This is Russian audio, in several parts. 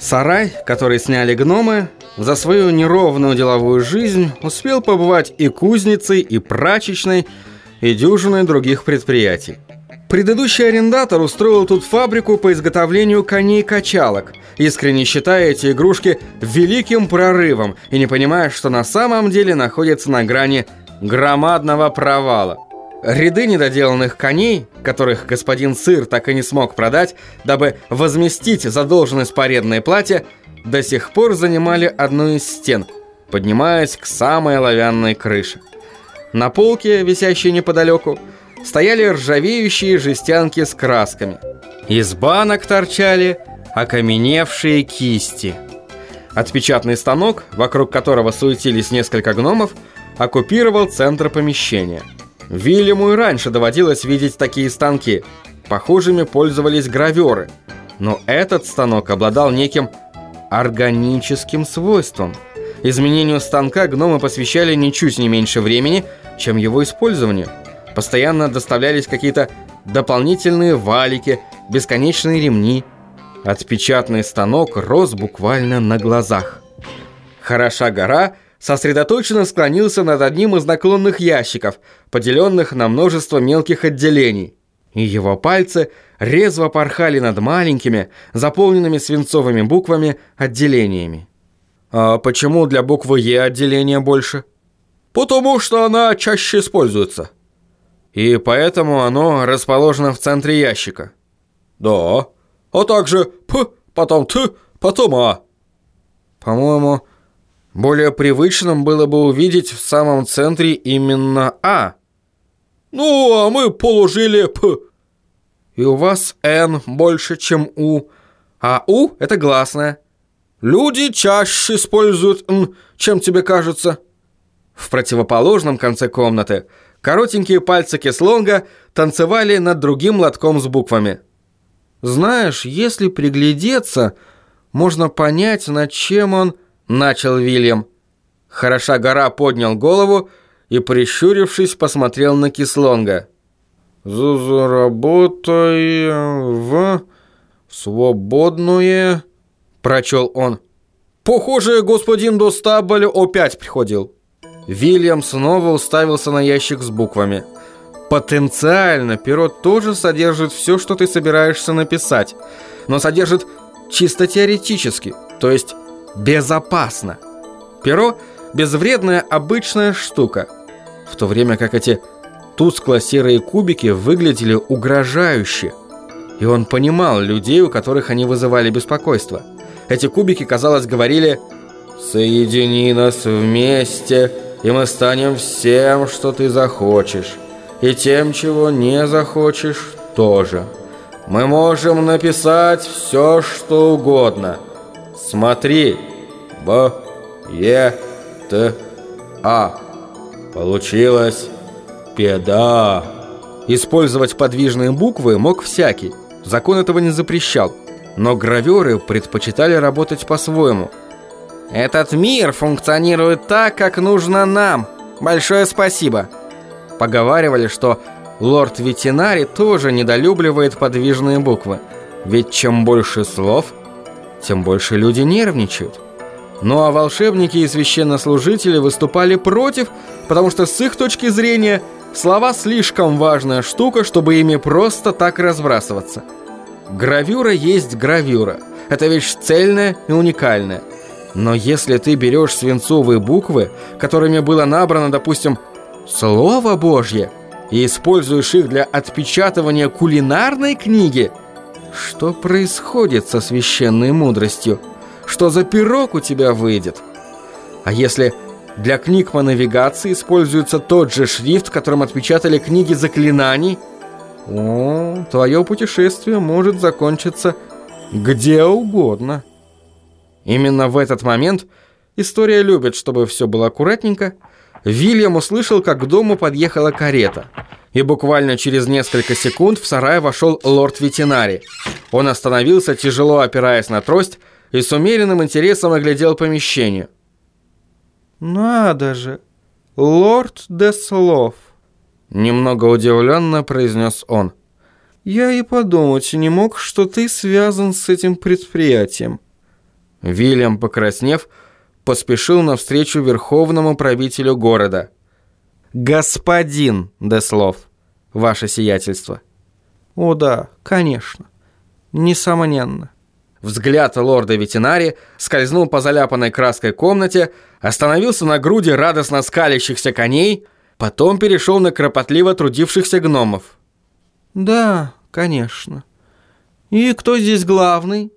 Сарай, который сняли гномы, за свою неровную деловую жизнь успел побывать и кузницей, и прачечной, и дюжиной других предприятий. Предыдущий арендатор устроил тут фабрику по изготовлению коней-качалок, искренне считая эти игрушки великим прорывом и не понимая, что на самом деле находится на грани громадного провала. Ряды недоделанных коней, которых господин Сыр так и не смог продать, дабы возместить задолженность по арендной плате, до сих пор занимали одну из стен, поднимаясь к самой оловянной крыше. На полке, висящей неподалеку, стояли ржавеющие жестянки с красками. Из банок торчали окаменевшие кисти. Отпечатный станок, вокруг которого суетились несколько гномов, оккупировал центр помещения. Вильяму и раньше доводилось видеть такие станки. Похожими пользовались граверы. Но этот станок обладал неким органическим свойством. Изменению станка гномы посвящали ничуть не меньше времени, чем его использованию. Постоянно доставлялись какие-то дополнительные валики, бесконечные ремни. Отпечатный станок рос буквально на глазах. Хороша гора сосредоточенно склонился над одним из наклонных ящиков, поделенных на множество мелких отделений. И его пальцы резво порхали над маленькими, заполненными свинцовыми буквами, отделениями. «А почему для буквы «Е» отделение больше?» «Потому что она чаще используется», и поэтому оно расположено в центре ящика. Да. А также П, потом Т, потом А. По-моему, более привычным было бы увидеть в самом центре именно А. Ну, а мы положили П. И у вас Н больше, чем У. А У – это гласное. Люди чаще используют Н, чем тебе кажется. В противоположном конце комнаты – Коротенькие пальцы Кеслонга танцевали над другим лотком с буквами. «Знаешь, если приглядеться, можно понять, над чем он...» — начал Вильям. Хороша гора поднял голову и, прищурившись, посмотрел на Кислонга. «Заработай в свободное...» — прочел он. «Похоже, господин Достабль опять приходил». Вильям снова уставился на ящик с буквами. Потенциально перо тоже содержит все, что ты собираешься написать, но содержит чисто теоретически, то есть безопасно. Перо – безвредная обычная штука, в то время как эти тускло-серые кубики выглядели угрожающе. И он понимал людей, у которых они вызывали беспокойство. Эти кубики, казалось, говорили «Соедини нас вместе», и мы станем всем, что ты захочешь, и тем, чего не захочешь, тоже. Мы можем написать все, что угодно. Смотри. Б, Е, Т, А. Получилось педа. Использовать подвижные буквы мог всякий. Закон этого не запрещал. Но граверы предпочитали работать по-своему – этот мир функционирует так, как нужно нам. Большое спасибо. Поговаривали, что лорд Ветинари тоже недолюбливает подвижные буквы. Ведь чем больше слов, тем больше люди нервничают. Ну а волшебники и священнослужители выступали против, потому что с их точки зрения слова слишком важная штука, чтобы ими просто так разбрасываться. Гравюра есть гравюра. Это вещь цельная и уникальная. Но если ты берешь свинцовые буквы, которыми было набрано, допустим, «Слово Божье», и используешь их для отпечатывания кулинарной книги, что происходит со священной мудростью? Что за пирог у тебя выйдет? А если для книг по навигации используется тот же шрифт, которым отпечатали книги заклинаний, о, твое путешествие может закончиться где угодно. Именно в этот момент история любит, чтобы все было аккуратненько. Вильям услышал, как к дому подъехала карета. И буквально через несколько секунд в сарай вошел лорд-ветеринарий. Он остановился, тяжело опираясь на трость, и с умеренным интересом оглядел помещение. «Надо же! Лорд де Слов!» Немного удивленно произнес он. «Я и подумать не мог, что ты связан с этим предприятием». Вильям, покраснев, поспешил навстречу верховному правителю города. «Господин Деслов, ваше сиятельство». «О да, конечно. Несомненно». Взгляд лорда ветеринари скользнул по заляпанной краской комнате, остановился на груди радостно скалящихся коней, потом перешел на кропотливо трудившихся гномов. «Да, конечно. И кто здесь главный?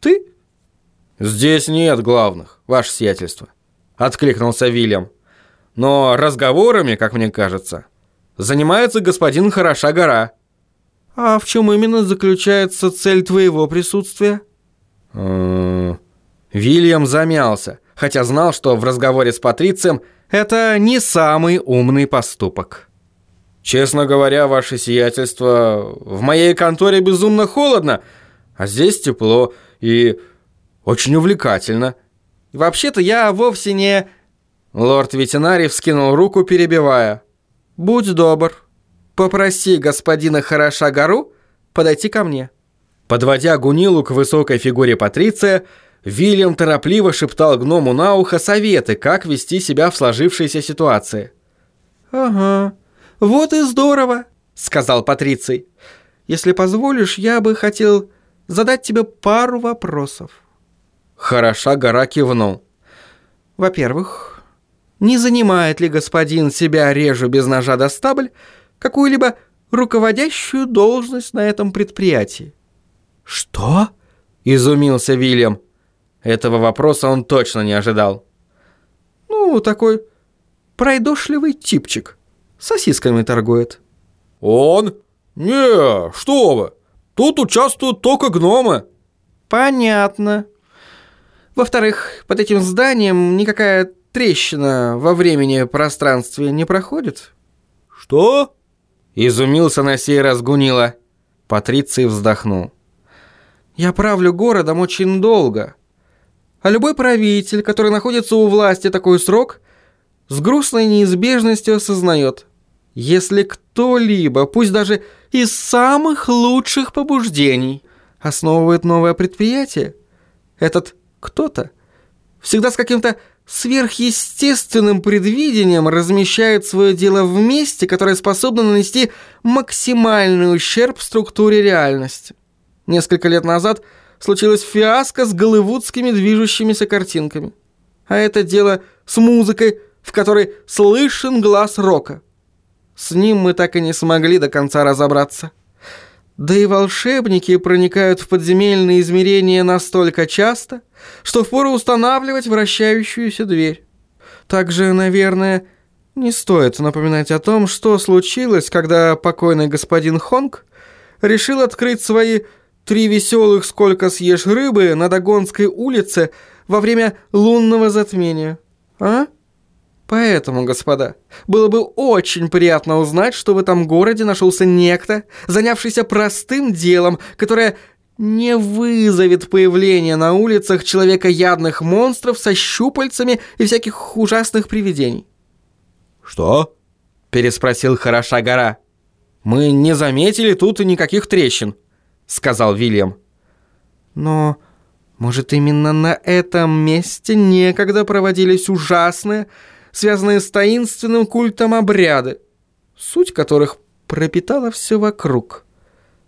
Ты?» «Здесь нет главных, ваше сиятельство», — откликнулся Вильям. «Но разговорами, как мне кажется, занимается господин Хороша гора». «А в чем именно заключается цель твоего присутствия?» Вильям замялся, хотя знал, что в разговоре с Патрицием это не самый умный поступок. «Честно говоря, ваше сиятельство, в моей конторе безумно холодно, а здесь тепло и очень увлекательно. Вообще-то я вовсе не...» Лорд ветеринарий вскинул руку, перебивая. «Будь добр, попроси господина Хороша Гору подойти ко мне». Подводя Гунилу к высокой фигуре Патриция, Вильям торопливо шептал гному на ухо советы, как вести себя в сложившейся ситуации. «Ага, вот и здорово», — сказал Патриций. «Если позволишь, я бы хотел задать тебе пару вопросов». Хороша гора кивнул. «Во-первых, не занимает ли господин себя режу без ножа до стабль какую-либо руководящую должность на этом предприятии?» «Что?» – изумился Вильям. Этого вопроса он точно не ожидал. «Ну, такой пройдошливый типчик. Сосисками торгует». «Он? Не, что вы. Тут участвуют только гномы». «Понятно. Во-вторых, под этим зданием никакая трещина во времени пространстве не проходит?» «Что?» – изумился на сей раз Гунила. Патриций вздохнул. Я правлю городом очень долго. А любой правитель, который находится у власти такой срок, с грустной неизбежностью осознает, если кто-либо, пусть даже из самых лучших побуждений, основывает новое предприятие, этот кто-то всегда с каким-то сверхъестественным предвидением размещает свое дело в месте, которое способно нанести максимальный ущерб структуре реальности. Несколько лет назад случилась фиаско с голливудскими движущимися картинками. А это дело с музыкой, в которой слышен глаз рока. С ним мы так и не смогли до конца разобраться. Да и волшебники проникают в подземельные измерения настолько часто, что впору устанавливать вращающуюся дверь. Также, наверное, не стоит напоминать о том, что случилось, когда покойный господин Хонг решил открыть свои Три веселых «Сколько съешь рыбы» на Дагонской улице во время лунного затмения. А? Поэтому, господа, было бы очень приятно узнать, что в этом городе нашелся некто, занявшийся простым делом, которое не вызовет появления на улицах человекоядных монстров со щупальцами и всяких ужасных привидений. «Что?» – переспросил Хороша гора. «Мы не заметили тут и никаких трещин» сказал Вильям. Но, может, именно на этом месте некогда проводились ужасные, связанные с таинственным культом обряды, суть которых пропитала все вокруг.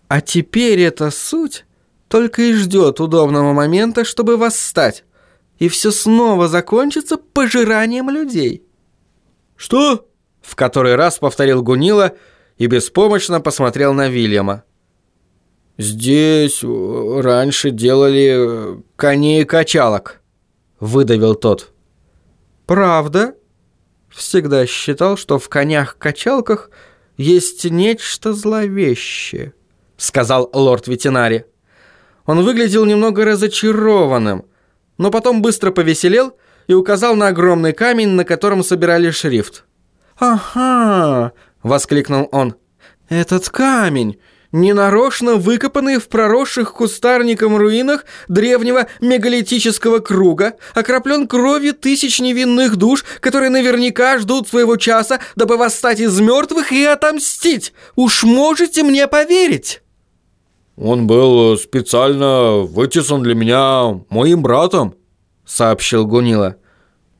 А теперь эта суть только и ждет удобного момента, чтобы восстать, и все снова закончится пожиранием людей. «Что?» — в который раз повторил Гунила и беспомощно посмотрел на Вильяма. «Здесь э, раньше делали э, коней и качалок», — выдавил тот. «Правда?» Всегда считал, что в конях-качалках есть нечто зловещее, — сказал лорд ветеринари. Он выглядел немного разочарованным, но потом быстро повеселел и указал на огромный камень, на котором собирали шрифт. «Ага!» — воскликнул он. «Этот камень! Ненарочно выкопанный в проросших кустарником руинах древнего мегалитического круга, окроплен кровью тысяч невинных душ, которые наверняка ждут своего часа, дабы восстать из мертвых и отомстить. Уж можете мне поверить?» Он был специально вытесан для меня моим братом», — сообщил Гунила.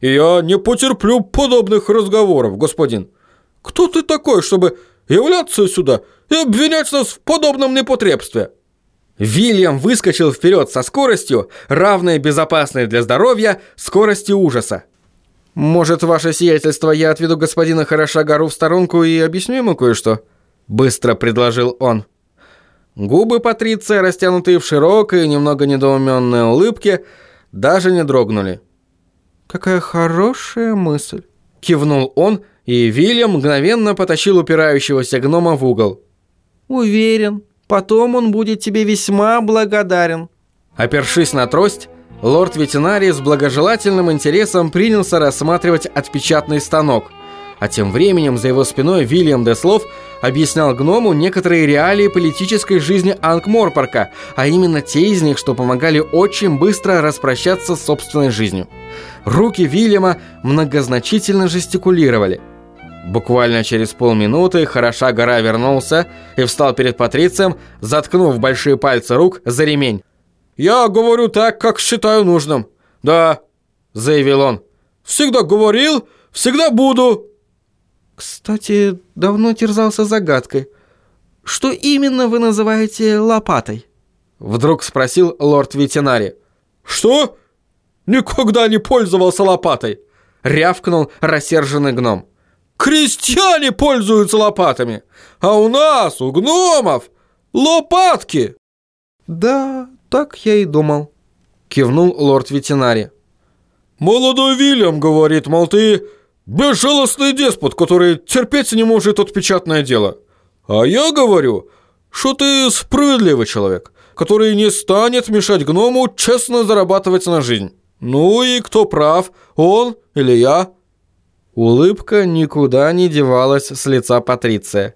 «И я не потерплю подобных разговоров, господин. Кто ты такой, чтобы являться сюда и обвинять нас в подобном непотребстве?» Вильям выскочил вперед со скоростью, равной безопасной для здоровья скорости ужаса. «Может, ваше сиятельство, я отведу господина Хороша гору в сторонку и объясню ему кое-что?» Быстро предложил он. Губы Патриция, растянутые в широкой, немного недоуменной улыбке, даже не дрогнули. «Какая хорошая мысль!» Кивнул он, и Вильям мгновенно потащил упирающегося гнома в угол. «Уверен, потом он будет тебе весьма благодарен». Опершись на трость, лорд-ветеринарий с благожелательным интересом принялся рассматривать отпечатный станок, а тем временем за его спиной Вильям Деслов объяснял гному некоторые реалии политической жизни Ангморпорка, а именно те из них, что помогали очень быстро распрощаться с собственной жизнью. Руки Вильяма многозначительно жестикулировали. Буквально через полминуты Хороша гора вернулся и встал перед Патрицием, заткнув большие пальцы рук за ремень. «Я говорю так, как считаю нужным. Да», — заявил он. «Всегда говорил, всегда буду». «Кстати, давно терзался загадкой. Что именно вы называете лопатой?» Вдруг спросил лорд ветеринари. «Что? Никогда не пользовался лопатой!» Рявкнул рассерженный гном. «Крестьяне пользуются лопатами, а у нас, у гномов, лопатки!» «Да, так я и думал», — кивнул лорд ветеринарий. «Молодой Вильям говорит, мол, ты безжалостный деспот, который терпеть не может отпечатное дело. А я говорю, что ты справедливый человек, который не станет мешать гному честно зарабатывать на жизнь. Ну и кто прав, он или я?» Улыбка никуда не девалась с лица Патриция.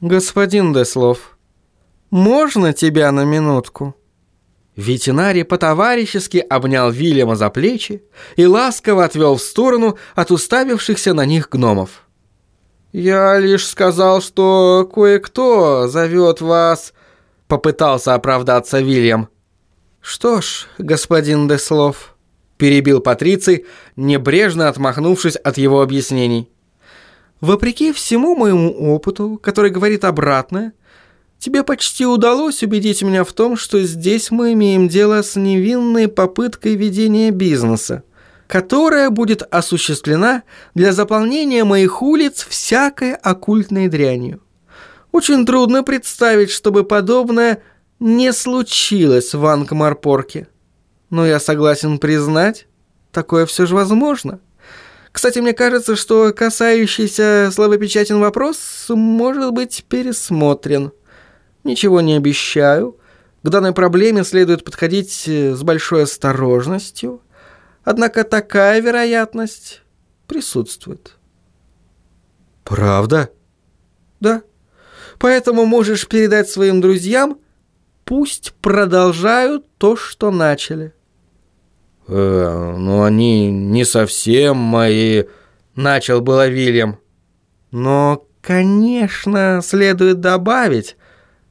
«Господин Деслов, можно тебя на минутку?» Ветеринарий по-товарищески обнял Вильяма за плечи и ласково отвел в сторону от уставившихся на них гномов. «Я лишь сказал, что кое-кто зовет вас...» — попытался оправдаться Вильям. «Что ж, господин Деслов...» — перебил Патриций, небрежно отмахнувшись от его объяснений. «Вопреки всему моему опыту, который говорит обратное, — Тебе почти удалось убедить меня в том, что здесь мы имеем дело с невинной попыткой ведения бизнеса, которая будет осуществлена для заполнения моих улиц всякой оккультной дрянью. Очень трудно представить, чтобы подобное не случилось в Ангмарпорке. Но я согласен признать, такое все же возможно. Кстати, мне кажется, что касающийся словопечатен вопрос может быть пересмотрен. Ничего не обещаю. К данной проблеме следует подходить э, с большой осторожностью. Однако такая вероятность присутствует. Правда? Да. Поэтому можешь передать своим друзьям, пусть продолжают то, что начали. Э, ну они не совсем мои... Начал было Вильям. Но, конечно, следует добавить,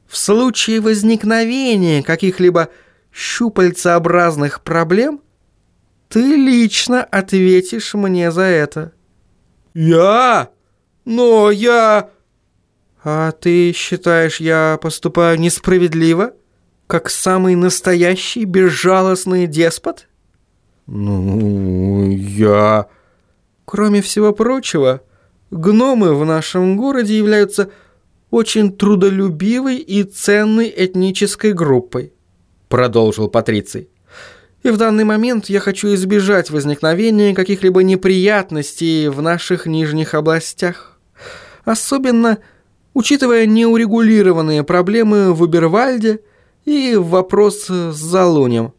в случае возникновения каких-либо щупальцеобразных проблем, ты лично ответишь мне за это. Я? Но я... А ты считаешь, я поступаю несправедливо? Как самый настоящий безжалостный деспот? Ну, я... Кроме всего прочего, гномы в нашем городе являются очень трудолюбивой и ценной этнической группой», продолжил Патриций. «И в данный момент я хочу избежать возникновения каких-либо неприятностей в наших нижних областях. Особенно учитывая неурегулированные проблемы в Убервальде и вопрос с Залунем».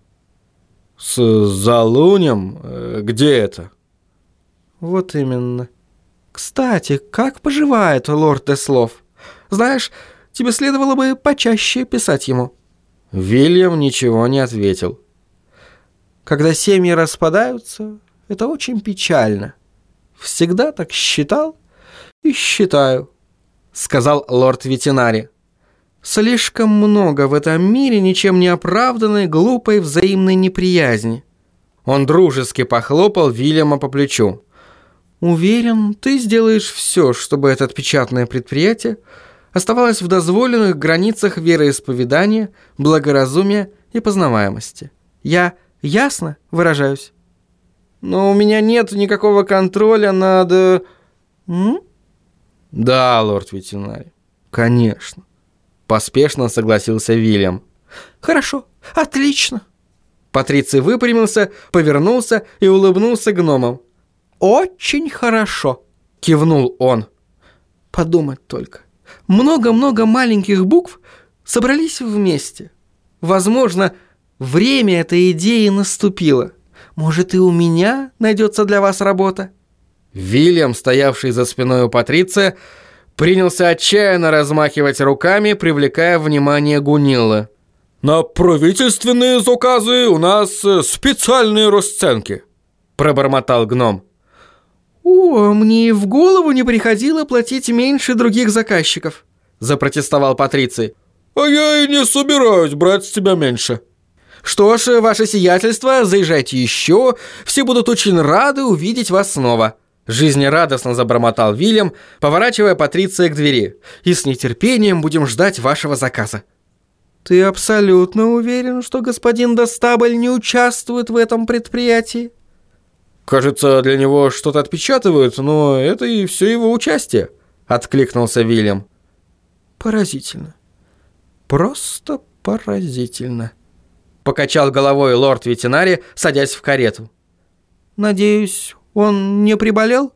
«С Залунем? Э, где это?» «Вот именно. Кстати, как поживает лорд Деслов?» Знаешь, тебе следовало бы почаще писать ему». Вильям ничего не ответил. «Когда семьи распадаются, это очень печально. Всегда так считал и считаю», — сказал лорд ветеринари. Слишком много в этом мире ничем не оправданной, глупой взаимной неприязни. Он дружески похлопал Вильяма по плечу. Уверен, ты сделаешь все, чтобы это печатное предприятие оставалось в дозволенных границах вероисповедания, благоразумия и познаваемости. Я ясно выражаюсь? Но у меня нет никакого контроля над... Э, М? Да, лорд ветеринарий. Конечно. Поспешно согласился Вильям. Хорошо, отлично. Патриций выпрямился, повернулся и улыбнулся гномом. Очень хорошо. Кивнул он. Подумать только. Много-много маленьких букв собрались вместе. Возможно, время этой идеи наступило. Может, и у меня найдется для вас работа? Вильям, стоявший за спиной у Патриция, принялся отчаянно размахивать руками, привлекая внимание Гунилла. На правительственные заказы у нас э, специальные расценки. Пробормотал гном. «О, мне и в голову не приходило платить меньше других заказчиков», запротестовал Патриций. А я и не собираюсь брать с тебя меньше. «Что ж, ваше сиятельство, заезжайте еще, все будут очень рады увидеть вас снова», Жизнерадостно забормотал Вильям, поворачивая Патриция к двери. «И с нетерпением будем ждать вашего заказа». «Ты абсолютно уверен, что господин Достабль не участвует в этом предприятии?» «Кажется, для него что-то отпечатывают, но это и все его участие», — откликнулся Вильям. «Поразительно. Просто поразительно», — покачал головой лорд ветеринари, садясь в карету. «Надеюсь, он не приболел?»